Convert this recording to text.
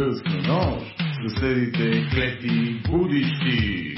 късна нощ, съседите клепи будищи.